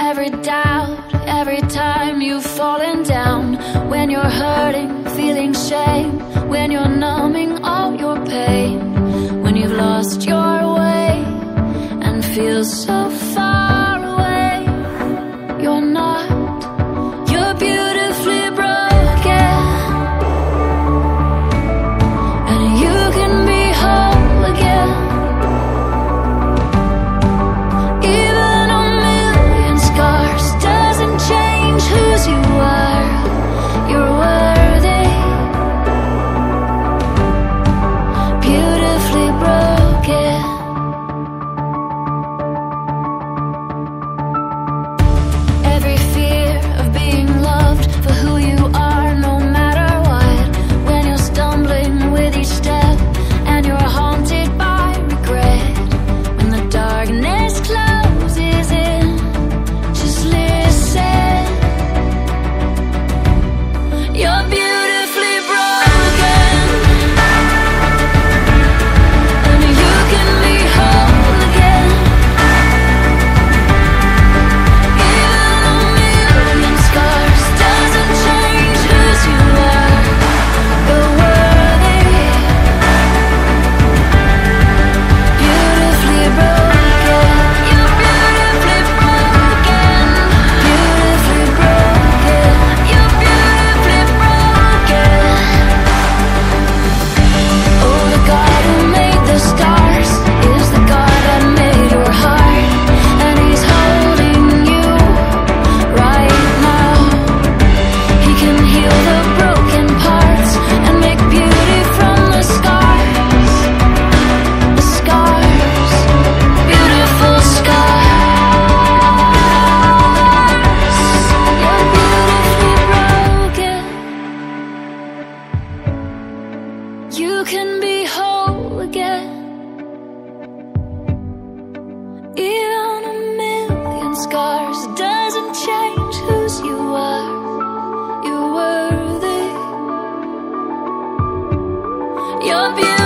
every doubt, every time you've fallen down. When you're hurting, feeling shame, when you're numbing all your pain, when you've lost your way and feel so far. you can be whole again. Even a million scars doesn't change whose you are. You're worthy. You're beautiful.